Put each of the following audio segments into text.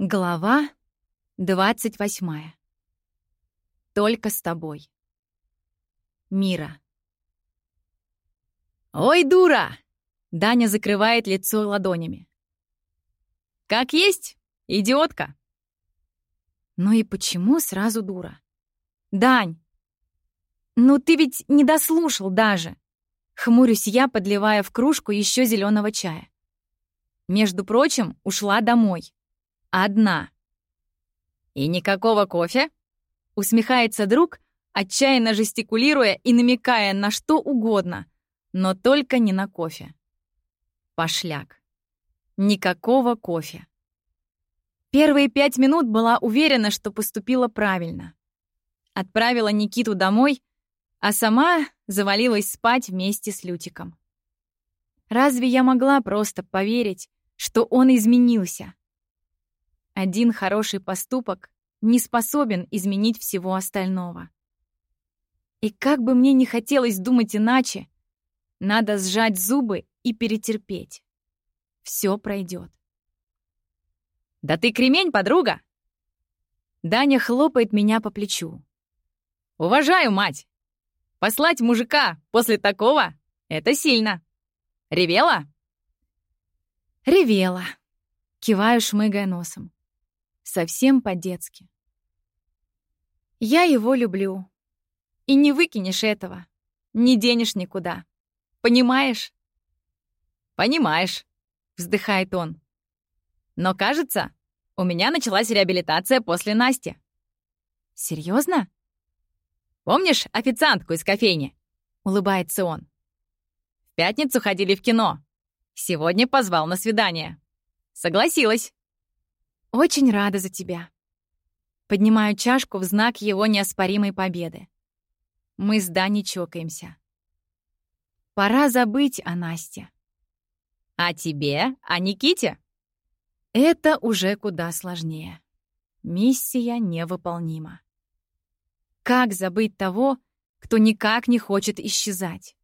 Глава двадцать восьмая. Только с тобой. Мира. «Ой, дура!» — Даня закрывает лицо ладонями. «Как есть, идиотка!» Ну и почему сразу дура? «Дань, ну ты ведь не дослушал даже!» Хмурюсь я, подливая в кружку еще зеленого чая. Между прочим, ушла домой. Одна. «И никакого кофе?» — усмехается друг, отчаянно жестикулируя и намекая на что угодно, но только не на кофе. Пошляк. Никакого кофе. Первые пять минут была уверена, что поступила правильно. Отправила Никиту домой, а сама завалилась спать вместе с Лютиком. Разве я могла просто поверить, что он изменился? Один хороший поступок не способен изменить всего остального. И как бы мне не хотелось думать иначе, надо сжать зубы и перетерпеть. Все пройдет. «Да ты кремень, подруга!» Даня хлопает меня по плечу. «Уважаю, мать! Послать мужика после такого — это сильно! Ревела?» «Ревела!» Киваю, шмыгая носом совсем по-детски. Я его люблю. И не выкинешь этого, не денешь никуда. Понимаешь? Понимаешь, вздыхает он. Но кажется, у меня началась реабилитация после Насти. Серьезно? Помнишь официантку из кофейни? Улыбается он. В пятницу ходили в кино. Сегодня позвал на свидание. Согласилась. Очень рада за тебя. Поднимаю чашку в знак его неоспоримой победы. Мы с Даней чокаемся. Пора забыть о Насте. А тебе? О Никите? Это уже куда сложнее. Миссия невыполнима. Как забыть того, кто никак не хочет исчезать?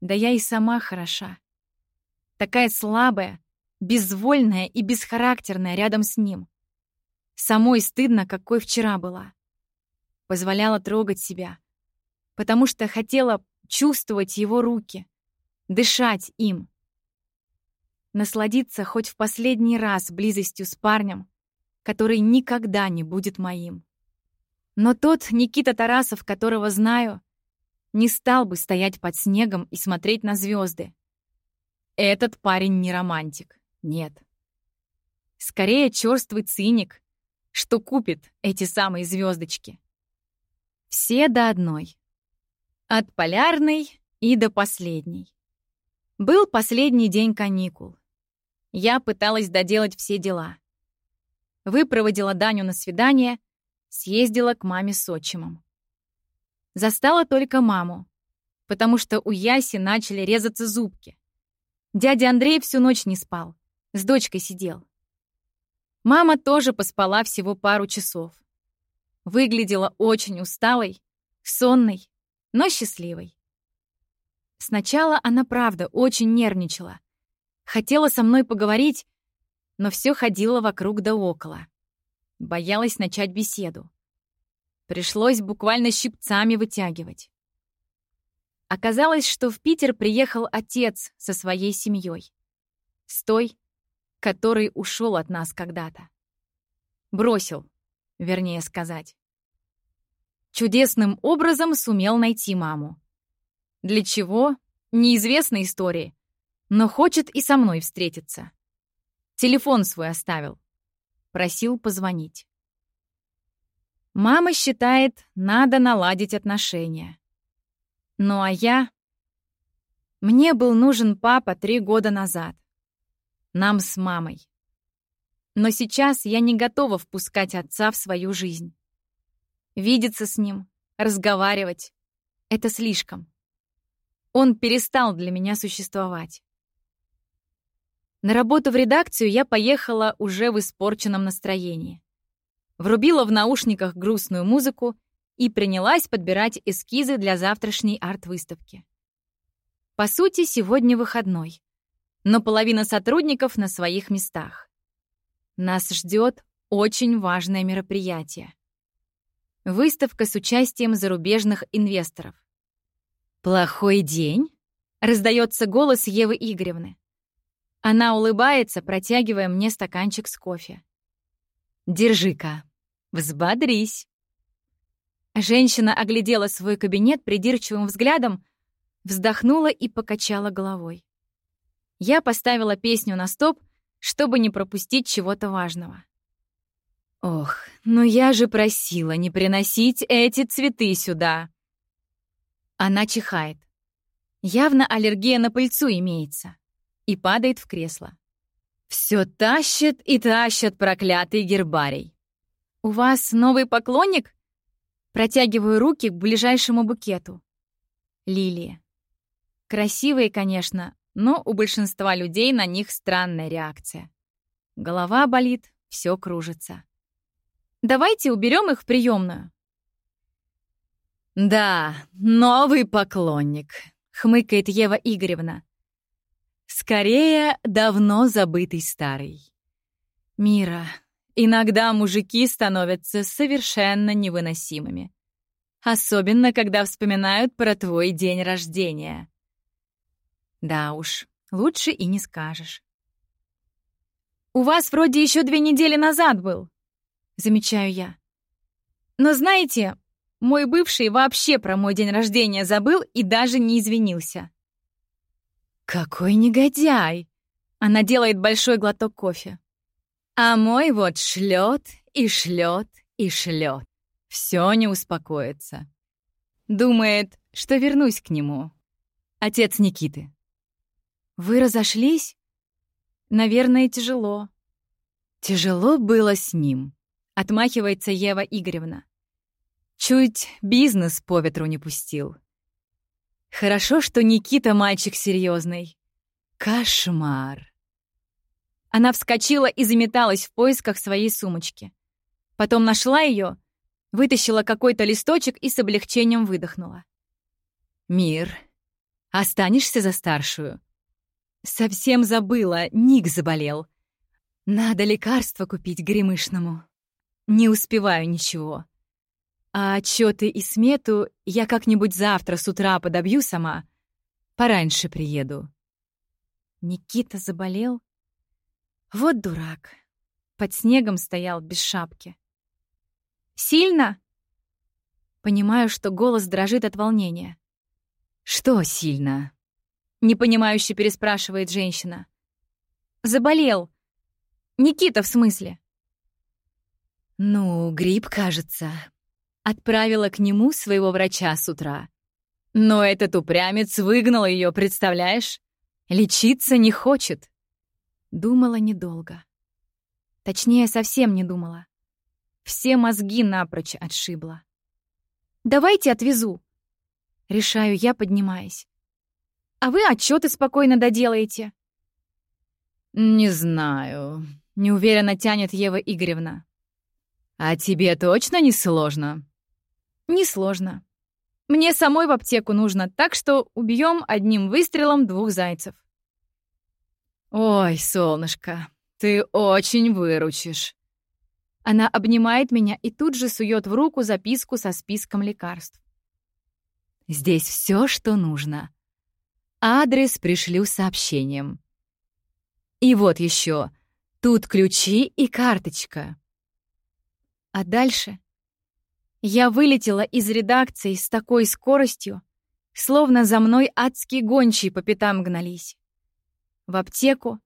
Да я и сама хороша. Такая слабая, безвольная и бесхарактерная рядом с ним. Самой стыдно, какой вчера была. Позволяла трогать себя, потому что хотела чувствовать его руки, дышать им. Насладиться хоть в последний раз близостью с парнем, который никогда не будет моим. Но тот Никита Тарасов, которого знаю, не стал бы стоять под снегом и смотреть на звезды. Этот парень не романтик. Нет. Скорее черствый циник, что купит эти самые звездочки. Все до одной. От полярной и до последней. Был последний день каникул. Я пыталась доделать все дела. Выпроводила Даню на свидание, съездила к маме с отчимом. Застала только маму, потому что у Яси начали резаться зубки. Дядя Андрей всю ночь не спал. С дочкой сидел. Мама тоже поспала всего пару часов. Выглядела очень усталой, сонной, но счастливой. Сначала она, правда, очень нервничала. Хотела со мной поговорить, но все ходила вокруг да около. Боялась начать беседу. Пришлось буквально щипцами вытягивать. Оказалось, что в Питер приехал отец со своей семьей. С той, который ушел от нас когда-то. Бросил, вернее сказать. Чудесным образом сумел найти маму. Для чего? Неизвестной истории, но хочет и со мной встретиться. Телефон свой оставил. Просил позвонить. Мама считает, надо наладить отношения. Ну а я... Мне был нужен папа три года назад. Нам с мамой. Но сейчас я не готова впускать отца в свою жизнь. Видеться с ним, разговаривать — это слишком. Он перестал для меня существовать. На работу в редакцию я поехала уже в испорченном настроении. Врубила в наушниках грустную музыку и принялась подбирать эскизы для завтрашней арт-выставки. По сути, сегодня выходной но половина сотрудников на своих местах. Нас ждет очень важное мероприятие. Выставка с участием зарубежных инвесторов. «Плохой день?» — раздается голос Евы Игоревны. Она улыбается, протягивая мне стаканчик с кофе. «Держи-ка, взбодрись». Женщина оглядела свой кабинет придирчивым взглядом, вздохнула и покачала головой. Я поставила песню на стоп, чтобы не пропустить чего-то важного. Ох, но я же просила не приносить эти цветы сюда. Она чихает. Явно аллергия на пыльцу имеется. И падает в кресло. Все тащит и тащит проклятый гербарий. «У вас новый поклонник?» Протягиваю руки к ближайшему букету. Лилии. Красивые, конечно, но у большинства людей на них странная реакция. Голова болит, все кружится. Давайте уберем их в приемную. Да, новый поклонник, хмыкает Ева Игоревна. Скорее, давно забытый старый. Мира, иногда мужики становятся совершенно невыносимыми. Особенно, когда вспоминают про твой день рождения. Да уж, лучше и не скажешь. «У вас вроде еще две недели назад был», — замечаю я. «Но знаете, мой бывший вообще про мой день рождения забыл и даже не извинился». «Какой негодяй!» Она делает большой глоток кофе. А мой вот шлет и шлет и шлет. Все не успокоится. Думает, что вернусь к нему. Отец Никиты. Вы разошлись? Наверное, тяжело. Тяжело было с ним, отмахивается Ева Игоревна. Чуть бизнес по ветру не пустил. Хорошо, что Никита мальчик серьезный. Кошмар. Она вскочила и заметалась в поисках своей сумочки. Потом нашла ее, вытащила какой-то листочек и с облегчением выдохнула. «Мир, останешься за старшую?» Совсем забыла, Ник заболел. Надо лекарство купить гремышному. Не успеваю ничего. А отчеты и смету я как-нибудь завтра с утра подобью сама. Пораньше приеду. Никита заболел? Вот дурак. Под снегом стоял без шапки. «Сильно?» Понимаю, что голос дрожит от волнения. «Что сильно?» Непонимающе переспрашивает женщина. Заболел. Никита, в смысле? Ну, грипп, кажется. Отправила к нему своего врача с утра. Но этот упрямец выгнал ее, представляешь? Лечиться не хочет. Думала недолго. Точнее, совсем не думала. Все мозги напрочь отшибла. «Давайте отвезу», — решаю я, поднимаясь. А вы отчеты спокойно доделаете. Не знаю, неуверенно тянет Ева Игоревна. А тебе точно не сложно? Не сложно. Мне самой в аптеку нужно, так что убьем одним выстрелом двух зайцев. Ой, солнышко, ты очень выручишь. Она обнимает меня и тут же сует в руку записку со списком лекарств. Здесь все, что нужно. Адрес пришлю сообщением. И вот еще. Тут ключи и карточка. А дальше я вылетела из редакции с такой скоростью, словно за мной адские гончие по пятам гнались. В аптеку,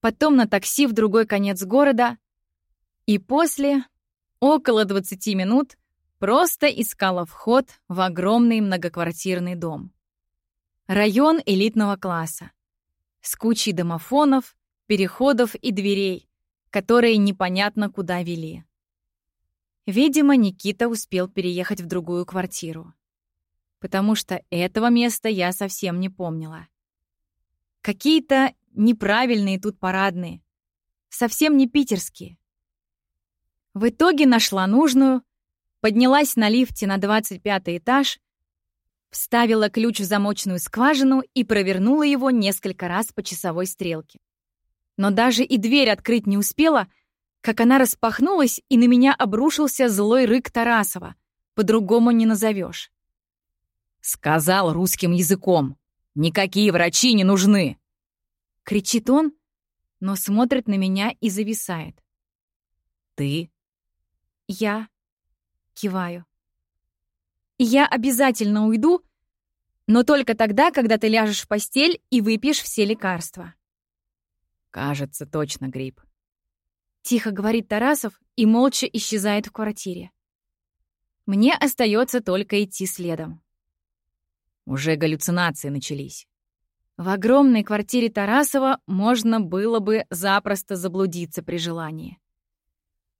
потом на такси в другой конец города, и после, около 20 минут, просто искала вход в огромный многоквартирный дом. Район элитного класса. С кучей домофонов, переходов и дверей, которые непонятно куда вели. Видимо, Никита успел переехать в другую квартиру. Потому что этого места я совсем не помнила. Какие-то неправильные тут парадные. Совсем не питерские. В итоге нашла нужную, поднялась на лифте на 25 этаж вставила ключ в замочную скважину и провернула его несколько раз по часовой стрелке. Но даже и дверь открыть не успела, как она распахнулась, и на меня обрушился злой рык Тарасова. По-другому не назовешь. «Сказал русским языком. Никакие врачи не нужны!» Кричит он, но смотрит на меня и зависает. «Ты?» Я киваю. «Я обязательно уйду, но только тогда, когда ты ляжешь в постель и выпьешь все лекарства». «Кажется, точно грипп». Тихо говорит Тарасов и молча исчезает в квартире. Мне остается только идти следом. Уже галлюцинации начались. В огромной квартире Тарасова можно было бы запросто заблудиться при желании.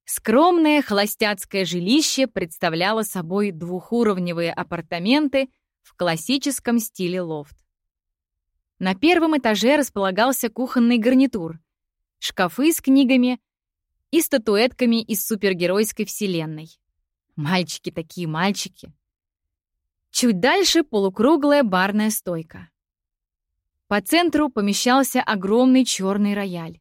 Скромное холостяцкое жилище представляло собой двухуровневые апартаменты в классическом стиле лофт. На первом этаже располагался кухонный гарнитур, шкафы с книгами и статуэтками из супергеройской вселенной. Мальчики такие мальчики. Чуть дальше полукруглая барная стойка. По центру помещался огромный черный рояль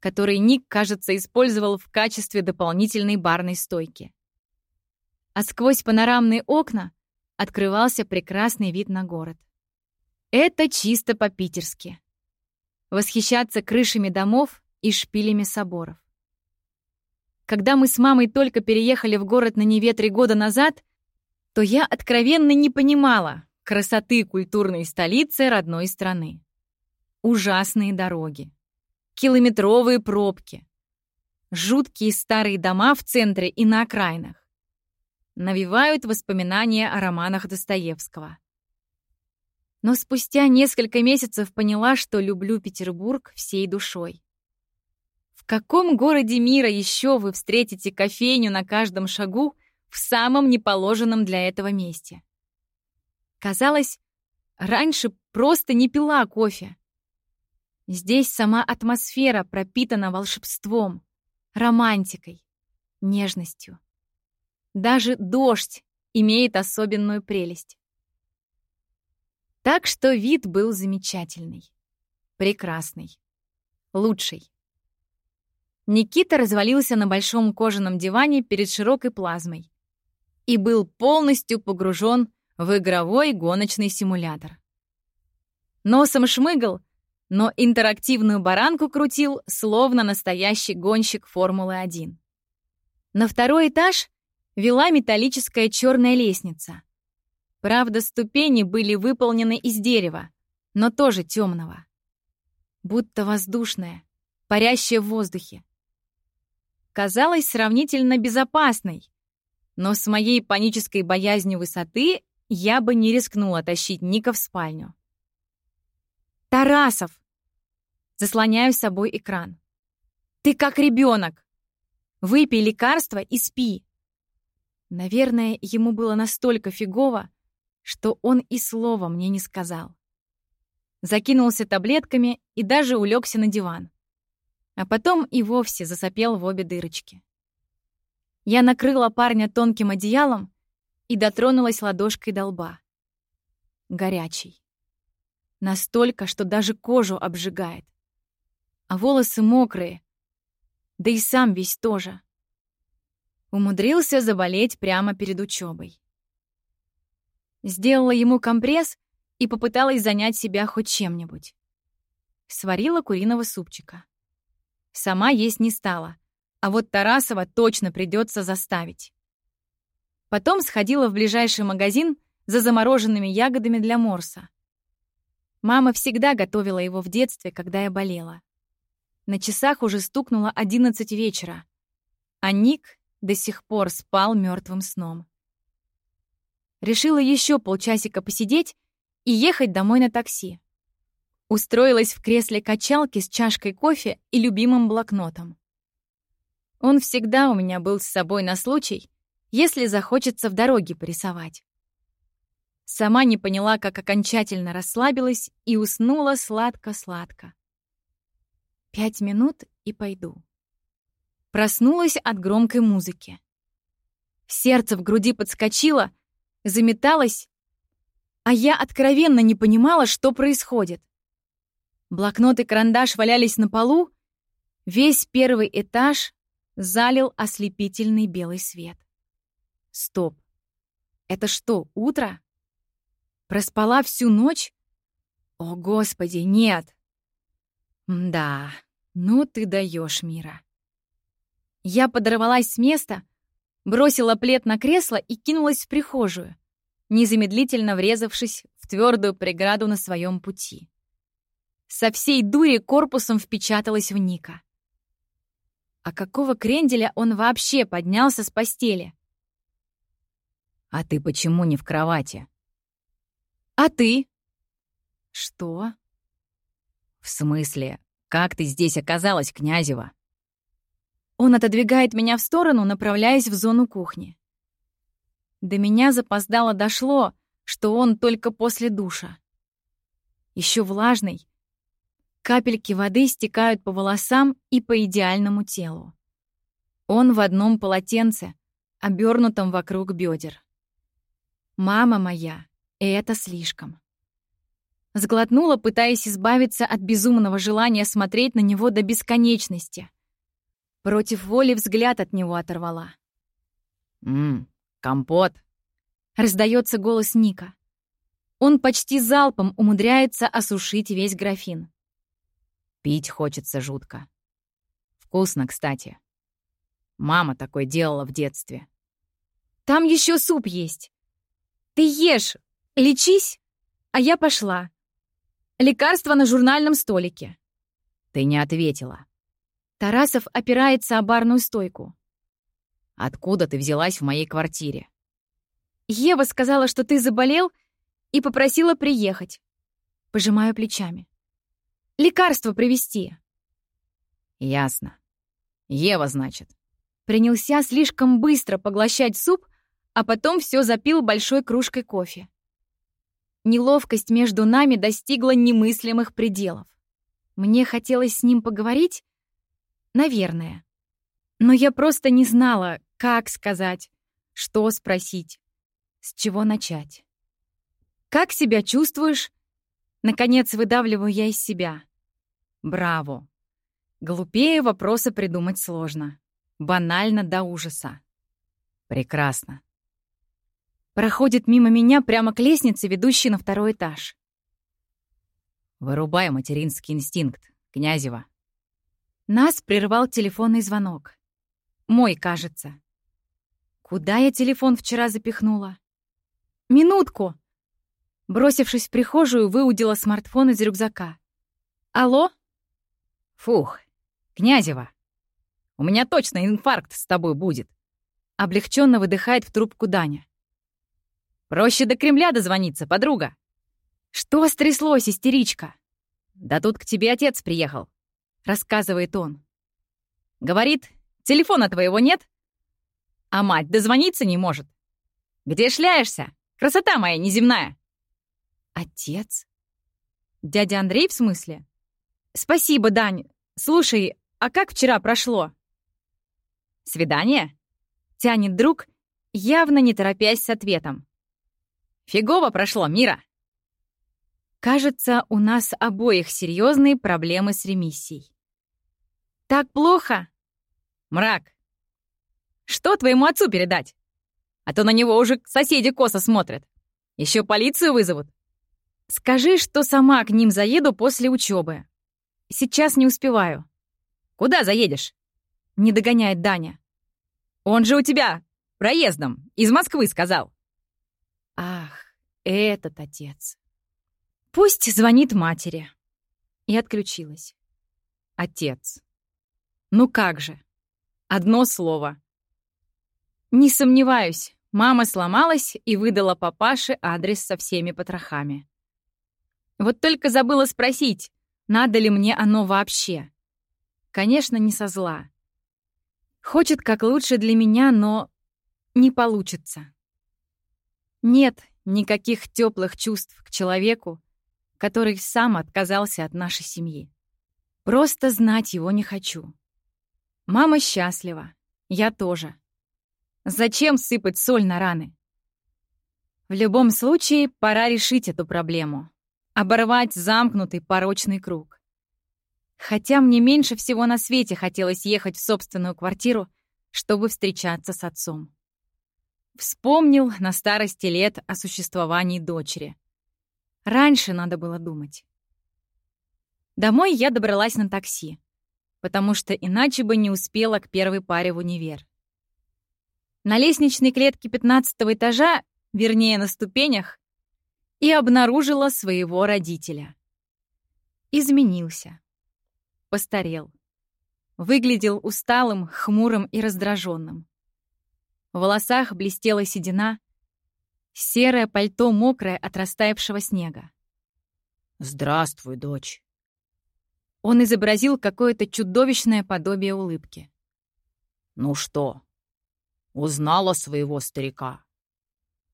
который Ник, кажется, использовал в качестве дополнительной барной стойки. А сквозь панорамные окна открывался прекрасный вид на город. Это чисто по-питерски. Восхищаться крышами домов и шпилями соборов. Когда мы с мамой только переехали в город на Неве три года назад, то я откровенно не понимала красоты культурной столицы родной страны. Ужасные дороги, километровые пробки, жуткие старые дома в центре и на окраинах. Навевают воспоминания о романах Достоевского. Но спустя несколько месяцев поняла, что люблю Петербург всей душой. В каком городе мира еще вы встретите кофейню на каждом шагу в самом неположенном для этого месте? Казалось, раньше просто не пила кофе. Здесь сама атмосфера пропитана волшебством, романтикой, нежностью. Даже дождь имеет особенную прелесть. Так что вид был замечательный, прекрасный, лучший. Никита развалился на большом кожаном диване перед широкой плазмой и был полностью погружен в игровой гоночный симулятор. Носом шмыгал но интерактивную баранку крутил, словно настоящий гонщик Формулы-1. На второй этаж вела металлическая черная лестница. Правда, ступени были выполнены из дерева, но тоже темного. Будто воздушная, парящая в воздухе. Казалось сравнительно безопасной, но с моей панической боязнью высоты я бы не рискнула тащить Ника в спальню. «Тарасов!» Заслоняю собой экран. «Ты как ребенок! Выпей лекарство и спи!» Наверное, ему было настолько фигово, что он и слова мне не сказал. Закинулся таблетками и даже улегся на диван. А потом и вовсе засопел в обе дырочки. Я накрыла парня тонким одеялом и дотронулась ладошкой до лба. Горячий. Настолько, что даже кожу обжигает а волосы мокрые. Да и сам весь тоже. Умудрился заболеть прямо перед учебой. Сделала ему компресс и попыталась занять себя хоть чем-нибудь. Сварила куриного супчика. Сама есть не стала, а вот Тарасова точно придется заставить. Потом сходила в ближайший магазин за замороженными ягодами для морса. Мама всегда готовила его в детстве, когда я болела. На часах уже стукнуло одиннадцать вечера, а Ник до сих пор спал мертвым сном. Решила еще полчасика посидеть и ехать домой на такси. Устроилась в кресле качалки с чашкой кофе и любимым блокнотом. Он всегда у меня был с собой на случай, если захочется в дороге порисовать. Сама не поняла, как окончательно расслабилась и уснула сладко-сладко. Пять минут и пойду. Проснулась от громкой музыки. Сердце в груди подскочило, заметалось, а я откровенно не понимала, что происходит. Блокнот и карандаш валялись на полу, весь первый этаж залил ослепительный белый свет. Стоп. Это что, утро? Проспала всю ночь? О, Господи, нет! Да, ну ты даешь, Мира. Я подорвалась с места, бросила плед на кресло и кинулась в прихожую, незамедлительно врезавшись в твердую преграду на своем пути. Со всей дури корпусом впечаталась в Ника. А какого кренделя он вообще поднялся с постели? «А ты почему не в кровати?» «А ты?» «Что?» «В смысле, как ты здесь оказалась, Князева?» Он отодвигает меня в сторону, направляясь в зону кухни. До меня запоздало дошло, что он только после душа. Еще влажный. Капельки воды стекают по волосам и по идеальному телу. Он в одном полотенце, обернутом вокруг бедер. Мама моя, это слишком. Сглотнула, пытаясь избавиться от безумного желания смотреть на него до бесконечности. Против воли взгляд от него оторвала. «Ммм, компот!» — раздается голос Ника. Он почти залпом умудряется осушить весь графин. Пить хочется жутко. Вкусно, кстати. Мама такой делала в детстве. «Там еще суп есть. Ты ешь, лечись, а я пошла. Лекарство на журнальном столике». Ты не ответила. Тарасов опирается о барную стойку. «Откуда ты взялась в моей квартире?» «Ева сказала, что ты заболел и попросила приехать». Пожимаю плечами. «Лекарство привезти». «Ясно. Ева, значит». Принялся слишком быстро поглощать суп, а потом все запил большой кружкой кофе. Неловкость между нами достигла немыслимых пределов. Мне хотелось с ним поговорить, Наверное. Но я просто не знала, как сказать, что спросить, с чего начать. «Как себя чувствуешь?» Наконец выдавливаю я из себя. Браво. Глупее вопроса придумать сложно. Банально до ужаса. Прекрасно. Проходит мимо меня прямо к лестнице, ведущей на второй этаж. Вырубай материнский инстинкт, Князева. Нас прервал телефонный звонок. Мой, кажется. Куда я телефон вчера запихнула? Минутку! Бросившись в прихожую, выудила смартфон из рюкзака. Алло? Фух, Князева. У меня точно инфаркт с тобой будет. Облегченно выдыхает в трубку Даня. Проще до Кремля дозвониться, подруга. Что стряслось, истеричка? Да тут к тебе отец приехал. — рассказывает он. Говорит, телефона твоего нет? А мать дозвониться не может. Где шляешься? Красота моя неземная. Отец? Дядя Андрей в смысле? Спасибо, Дань. Слушай, а как вчера прошло? Свидание? Тянет друг, явно не торопясь с ответом. Фигово прошло, Мира. Кажется, у нас обоих серьезные проблемы с ремиссией. Так плохо? Мрак. Что твоему отцу передать? А то на него уже соседи косо смотрят. Еще полицию вызовут. Скажи, что сама к ним заеду после учебы. Сейчас не успеваю. Куда заедешь? Не догоняет Даня. Он же у тебя проездом из Москвы сказал. Ах, этот отец. Пусть звонит матери. И отключилась. Отец. Ну как же? Одно слово. Не сомневаюсь, мама сломалась и выдала папаше адрес со всеми потрохами. Вот только забыла спросить, надо ли мне оно вообще. Конечно, не со зла. Хочет как лучше для меня, но не получится. Нет никаких теплых чувств к человеку, который сам отказался от нашей семьи. Просто знать его не хочу. Мама счастлива, я тоже. Зачем сыпать соль на раны? В любом случае, пора решить эту проблему. Оборвать замкнутый порочный круг. Хотя мне меньше всего на свете хотелось ехать в собственную квартиру, чтобы встречаться с отцом. Вспомнил на старости лет о существовании дочери. Раньше надо было думать. Домой я добралась на такси, потому что иначе бы не успела к первой паре в универ. На лестничной клетке пятнадцатого этажа, вернее, на ступенях, и обнаружила своего родителя. Изменился. Постарел. Выглядел усталым, хмурым и раздраженным. В волосах блестела седина, серое пальто мокрое от растаявшего снега. «Здравствуй, дочь!» Он изобразил какое-то чудовищное подобие улыбки. «Ну что, узнала своего старика?»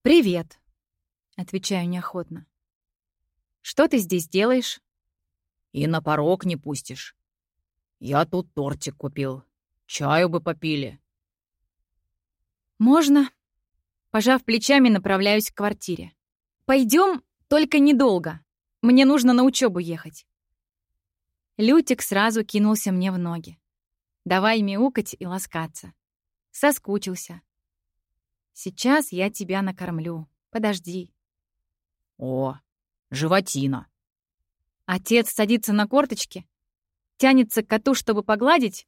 «Привет!» — отвечаю неохотно. «Что ты здесь делаешь?» «И на порог не пустишь. Я тут тортик купил. Чаю бы попили. «Можно?» Пожав плечами, направляюсь к квартире. «Пойдем, только недолго. Мне нужно на учебу ехать». Лютик сразу кинулся мне в ноги. Давай мяукать и ласкаться. Соскучился. «Сейчас я тебя накормлю. Подожди». «О, животина!» Отец садится на корточки, тянется к коту, чтобы погладить,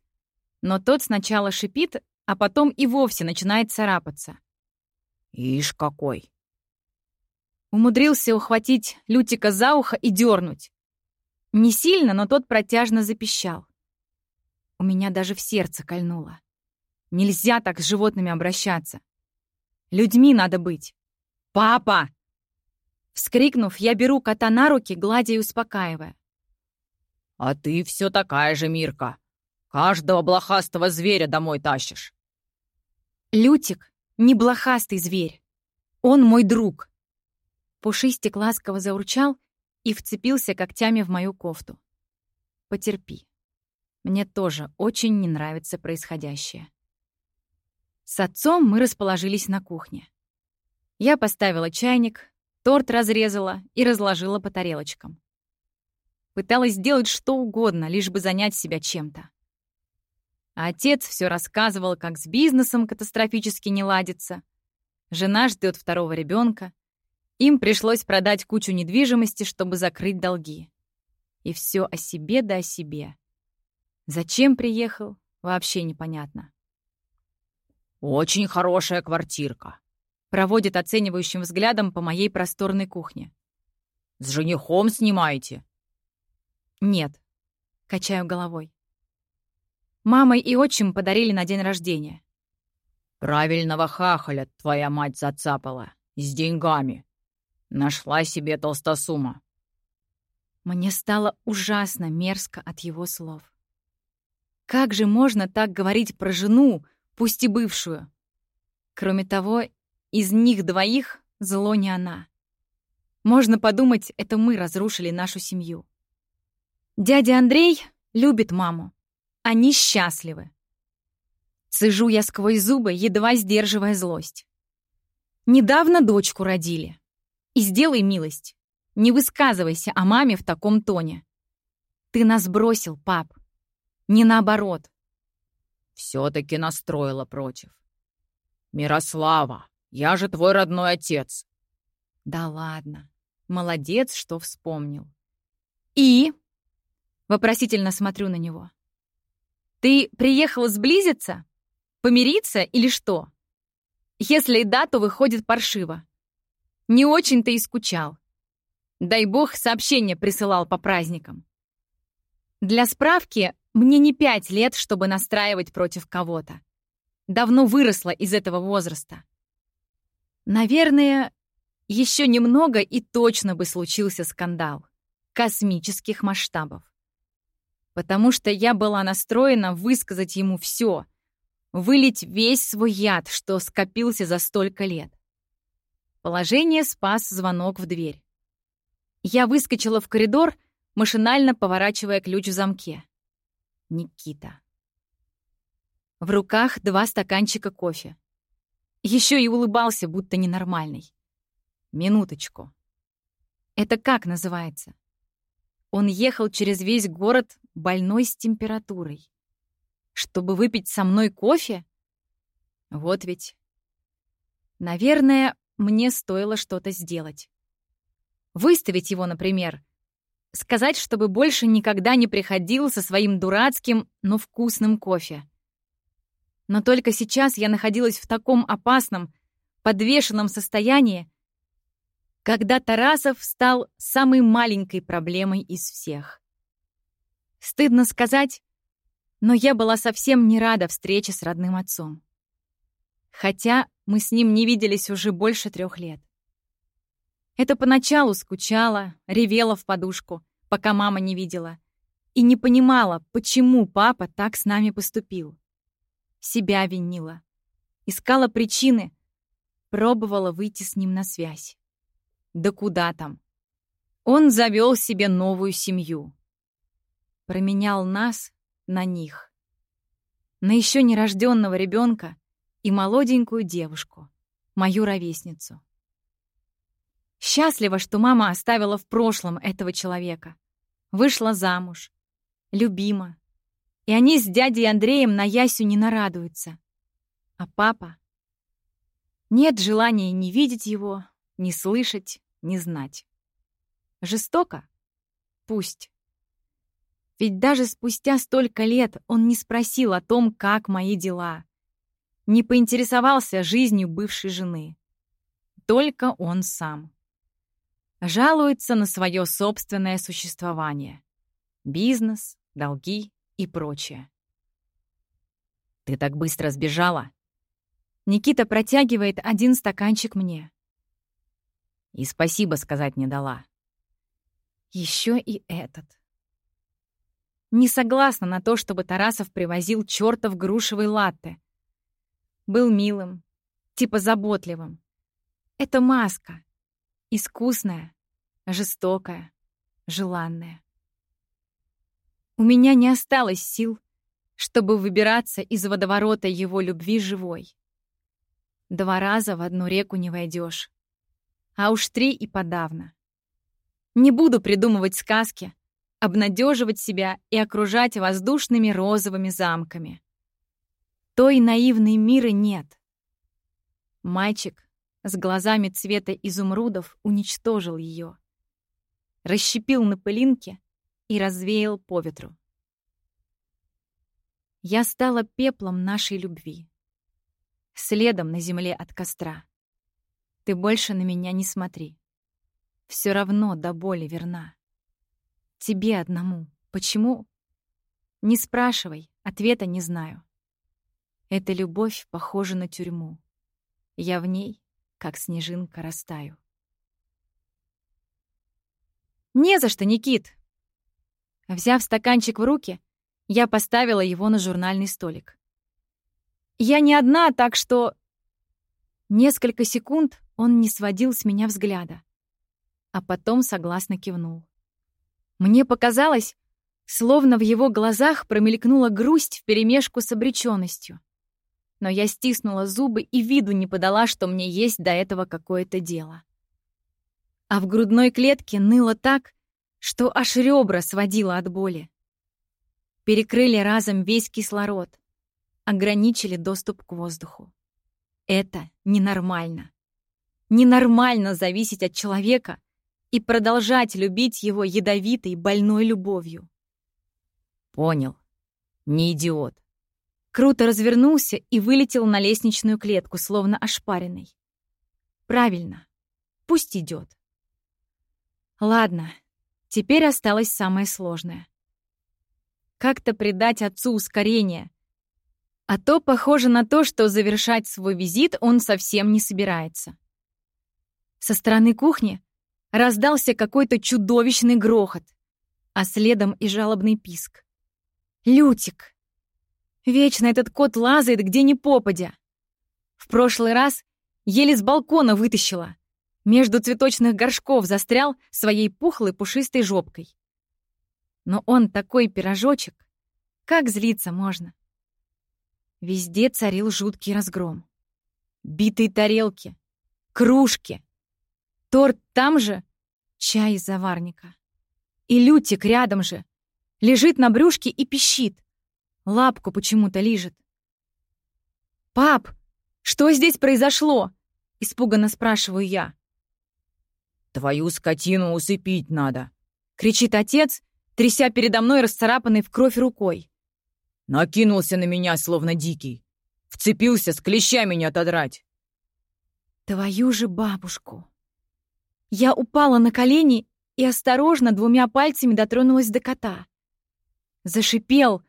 но тот сначала шипит, а потом и вовсе начинает царапаться. «Ишь какой!» Умудрился ухватить Лютика за ухо и дернуть. Не сильно, но тот протяжно запищал. У меня даже в сердце кольнуло. Нельзя так с животными обращаться. Людьми надо быть. «Папа!» Вскрикнув, я беру кота на руки, гладя и успокаивая. «А ты все такая же, Мирка. Каждого блохастого зверя домой тащишь. Лютик — не блохастый зверь. Он мой друг. Пушистик ласково заурчал и вцепился когтями в мою кофту. Потерпи. Мне тоже очень не нравится происходящее. С отцом мы расположились на кухне. Я поставила чайник, торт разрезала и разложила по тарелочкам. Пыталась сделать что угодно, лишь бы занять себя чем-то. Отец все рассказывал, как с бизнесом катастрофически не ладится. Жена ждет второго ребенка. Им пришлось продать кучу недвижимости, чтобы закрыть долги. И все о себе да о себе. Зачем приехал, вообще непонятно. «Очень хорошая квартирка», — проводит оценивающим взглядом по моей просторной кухне. «С женихом снимаете?» «Нет», — качаю головой. Мама и отчим подарили на день рождения. «Правильного хахаля твоя мать зацапала. С деньгами. Нашла себе толстосума». Мне стало ужасно мерзко от его слов. Как же можно так говорить про жену, пусть и бывшую? Кроме того, из них двоих зло не она. Можно подумать, это мы разрушили нашу семью. Дядя Андрей любит маму. Они счастливы. Цежу я сквозь зубы, едва сдерживая злость. Недавно дочку родили. И сделай милость. Не высказывайся о маме в таком тоне. Ты нас бросил, пап. Не наоборот. Все-таки настроила против. Мирослава, я же твой родной отец. Да ладно. Молодец, что вспомнил. И? Вопросительно смотрю на него. Ты приехал сблизиться? Помириться или что? Если да, то выходит паршиво. Не очень-то и скучал. Дай бог, сообщение присылал по праздникам. Для справки, мне не пять лет, чтобы настраивать против кого-то. Давно выросла из этого возраста. Наверное, еще немного и точно бы случился скандал. Космических масштабов потому что я была настроена высказать ему все, вылить весь свой яд, что скопился за столько лет. Положение спас звонок в дверь. Я выскочила в коридор, машинально поворачивая ключ в замке. Никита. В руках два стаканчика кофе. Еще и улыбался, будто ненормальный. Минуточку. Это как называется? Он ехал через весь город больной с температурой. Чтобы выпить со мной кофе? Вот ведь. Наверное, мне стоило что-то сделать. Выставить его, например. Сказать, чтобы больше никогда не приходил со своим дурацким, но вкусным кофе. Но только сейчас я находилась в таком опасном, подвешенном состоянии, когда Тарасов стал самой маленькой проблемой из всех. Стыдно сказать, но я была совсем не рада встрече с родным отцом. Хотя мы с ним не виделись уже больше трех лет. Это поначалу скучала, ревела в подушку, пока мама не видела, и не понимала, почему папа так с нами поступил. Себя винила, искала причины, пробовала выйти с ним на связь. Да куда там? Он завел себе новую семью. Променял нас на них. На еще нерожденного ребенка и молоденькую девушку, мою ровесницу. Счастлива, что мама оставила в прошлом этого человека. Вышла замуж, любима. И они с дядей Андреем на Ясю не нарадуются. А папа? Нет желания ни видеть его, ни слышать, ни знать. Жестоко? Пусть. Ведь даже спустя столько лет он не спросил о том, как мои дела. Не поинтересовался жизнью бывшей жены. Только он сам. Жалуется на свое собственное существование. Бизнес, долги и прочее. «Ты так быстро сбежала?» Никита протягивает один стаканчик мне. И спасибо сказать не дала. Еще и этот. Не согласна на то, чтобы Тарасов привозил чертов грушевый латте. Был милым, типа заботливым. Это маска. Искусная, жестокая, желанная. У меня не осталось сил, чтобы выбираться из водоворота его любви живой. Два раза в одну реку не войдешь, а уж три и подавно. Не буду придумывать сказки, обнадеживать себя и окружать воздушными розовыми замками. Той наивной мира нет. Мальчик с глазами цвета изумрудов уничтожил ее, расщепил на пылинке и развеял по ветру. Я стала пеплом нашей любви, следом на земле от костра. Ты больше на меня не смотри. Все равно до боли верна. Тебе одному. Почему? Не спрашивай, ответа не знаю. Эта любовь похожа на тюрьму. Я в ней, как снежинка, растаю. «Не за что, Никит!» Взяв стаканчик в руки, я поставила его на журнальный столик. «Я не одна, так что...» Несколько секунд он не сводил с меня взгляда, а потом согласно кивнул. Мне показалось, словно в его глазах промелькнула грусть вперемешку с обреченностью. Но я стиснула зубы и виду не подала, что мне есть до этого какое-то дело. А в грудной клетке ныло так, что аж ребра сводило от боли. Перекрыли разом весь кислород, ограничили доступ к воздуху. Это ненормально. Ненормально зависеть от человека, и продолжать любить его ядовитой, больной любовью. Понял. Не идиот. Круто развернулся и вылетел на лестничную клетку, словно ошпаренный. Правильно. Пусть идет. Ладно, теперь осталось самое сложное. Как-то придать отцу ускорение. А то похоже на то, что завершать свой визит он совсем не собирается. Со стороны кухни раздался какой-то чудовищный грохот, а следом и жалобный писк. «Лютик!» Вечно этот кот лазает где ни попадя. В прошлый раз еле с балкона вытащила. Между цветочных горшков застрял своей пухлой пушистой жопкой. Но он такой пирожочек. Как злиться можно? Везде царил жуткий разгром. Битые тарелки, кружки, Торт там же, чай из заварника. И Лютик рядом же. Лежит на брюшке и пищит. Лапку почему-то лижет. «Пап, что здесь произошло?» — испуганно спрашиваю я. «Твою скотину усыпить надо!» — кричит отец, тряся передо мной расцарапанной в кровь рукой. Накинулся на меня, словно дикий. Вцепился с клещами не отодрать. Твою же бабушку. Я упала на колени и осторожно двумя пальцами дотронулась до кота. Зашипел,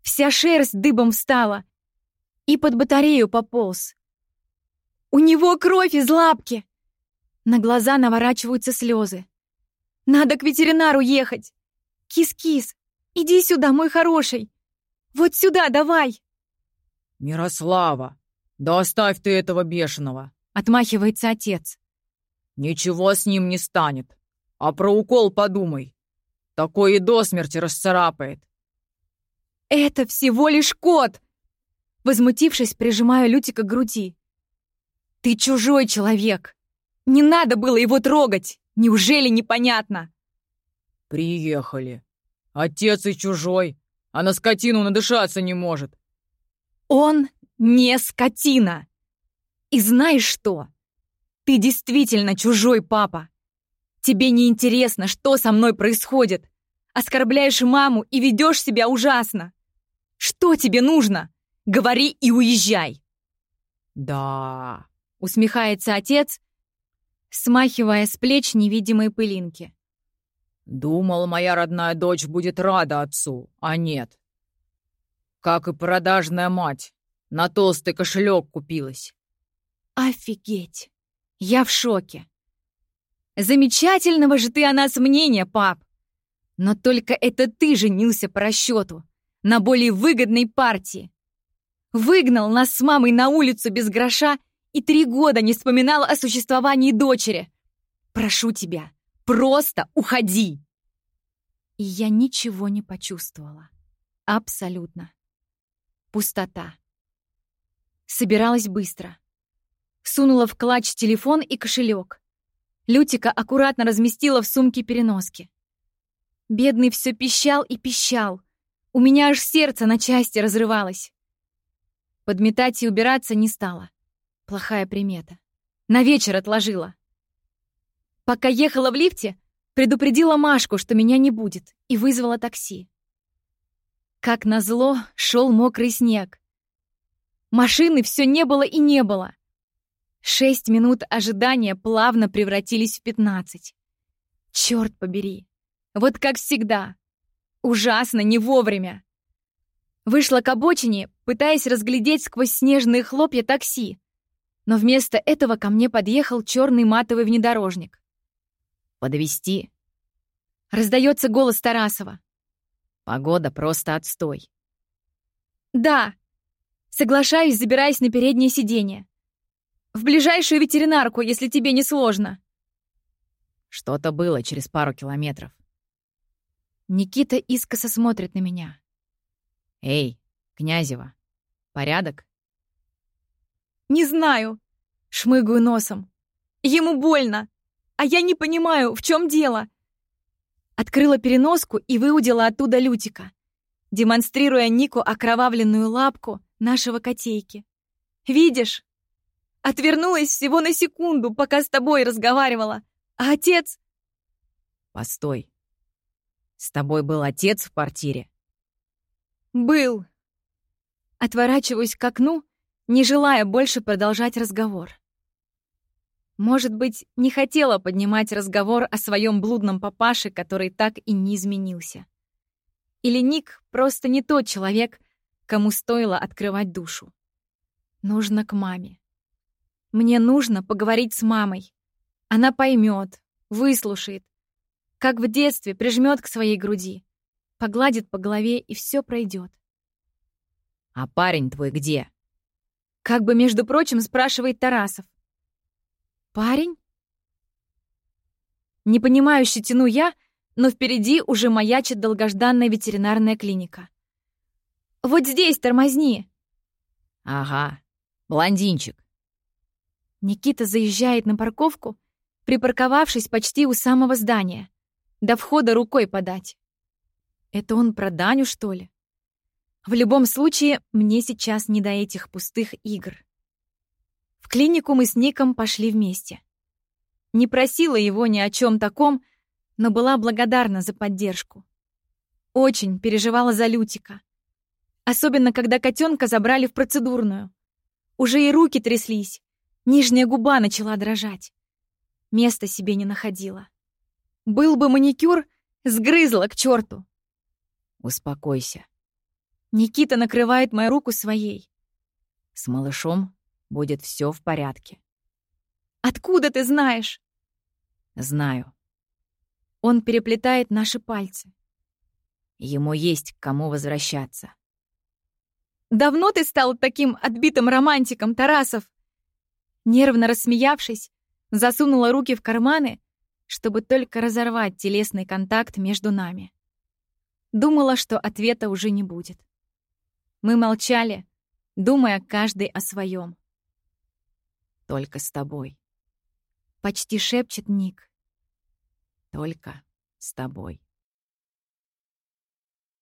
вся шерсть дыбом встала и под батарею пополз. У него кровь из лапки! На глаза наворачиваются слезы. Надо к ветеринару ехать. Кис-кис, иди сюда, мой хороший. Вот сюда, давай. Мирослава, да оставь ты этого бешеного. Отмахивается отец. Ничего с ним не станет. А про укол подумай. Такой и до смерти расцарапает. Это всего лишь кот. Возмутившись, прижимаю Лютика к груди. Ты чужой человек. Не надо было его трогать. Неужели непонятно? Приехали. Отец и чужой, а на скотину надышаться не может. Он не скотина. И знаешь что? Ты действительно чужой папа. Тебе не интересно, что со мной происходит. Оскорбляешь маму и ведешь себя ужасно. Что тебе нужно? Говори и уезжай. Да, усмехается отец, смахивая с плеч невидимые пылинки. Думал, моя родная дочь будет рада отцу, а нет. Как и продажная мать, на толстый кошелек купилась. Офигеть! Я в шоке. Замечательного же ты о нас мнения, пап. Но только это ты женился по расчету на более выгодной партии. Выгнал нас с мамой на улицу без гроша и три года не вспоминал о существовании дочери. Прошу тебя, просто уходи. И я ничего не почувствовала. Абсолютно. Пустота. Собиралась быстро. Сунула в клатч телефон и кошелек. Лютика аккуратно разместила в сумке переноски. Бедный все пищал и пищал. У меня аж сердце на части разрывалось. Подметать и убираться не стала. Плохая примета. На вечер отложила. Пока ехала в лифте, предупредила Машку, что меня не будет, и вызвала такси. Как назло, шел мокрый снег. Машины все не было и не было. Шесть минут ожидания плавно превратились в пятнадцать. Черт побери! Вот как всегда. Ужасно не вовремя. Вышла к обочине, пытаясь разглядеть сквозь снежные хлопья такси. Но вместо этого ко мне подъехал черный матовый внедорожник. «Подвести? Раздается голос Тарасова. Погода просто отстой. «Да!» Соглашаюсь, забираясь на переднее сиденье. В ближайшую ветеринарку, если тебе не сложно. Что-то было через пару километров. Никита искоса смотрит на меня. Эй, Князева, порядок? Не знаю. Шмыгаю носом. Ему больно. А я не понимаю, в чем дело. Открыла переноску и выудила оттуда Лютика, демонстрируя Нику окровавленную лапку нашего котейки. «Видишь? Отвернулась всего на секунду, пока с тобой разговаривала. А отец...» «Постой. С тобой был отец в квартире?» «Был». Отворачиваюсь к окну, не желая больше продолжать разговор. Может быть, не хотела поднимать разговор о своем блудном папаше, который так и не изменился. Или Ник просто не тот человек, кому стоило открывать душу. Нужно к маме. Мне нужно поговорить с мамой. Она поймет, выслушает, как в детстве прижмет к своей груди, погладит по голове и все пройдет. «А парень твой где?» Как бы, между прочим, спрашивает Тарасов. «Парень?» Непонимающе тяну я, но впереди уже маячит долгожданная ветеринарная клиника. «Вот здесь тормозни!» «Ага, блондинчик». Никита заезжает на парковку, припарковавшись почти у самого здания. До входа рукой подать. Это он про Даню, что ли? В любом случае, мне сейчас не до этих пустых игр. В клинику мы с Ником пошли вместе. Не просила его ни о чем таком, но была благодарна за поддержку. Очень переживала за Лютика. Особенно, когда котенка забрали в процедурную. Уже и руки тряслись, нижняя губа начала дрожать. Места себе не находила. Был бы маникюр, сгрызла к черту. Успокойся. Никита накрывает мою руку своей. С малышом будет все в порядке. Откуда ты знаешь? Знаю. Он переплетает наши пальцы. Ему есть к кому возвращаться. Давно ты стал таким отбитым романтиком, Тарасов? Нервно рассмеявшись, засунула руки в карманы, чтобы только разорвать телесный контакт между нами. Думала, что ответа уже не будет. Мы молчали, думая каждый о своем. Только с тобой. Почти шепчет Ник. Только с тобой.